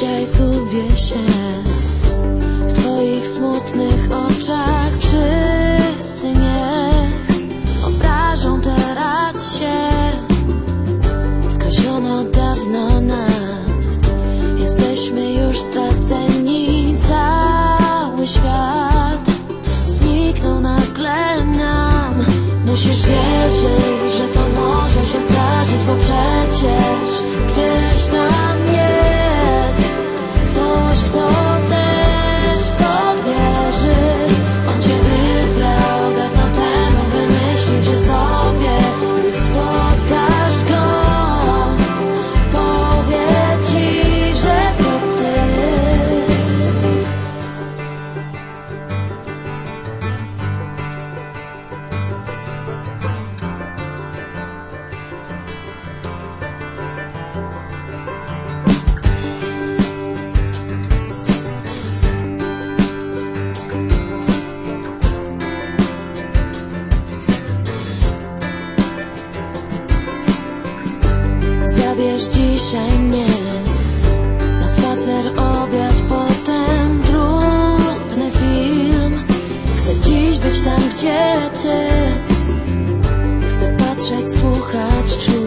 dzisiaj zgubię się w Twoich smutnych oczach. Wszyscy niech obrażą teraz się. Skreślono dawno nas, jesteśmy już straceni. Cały świat zniknął nagle nam. Musisz wierzyć, Zabierz dzisiaj mnie na spacer, obiad, potem trudny film. Chcę dziś być tam, gdzie ty. Chcę patrzeć, słuchać, czuć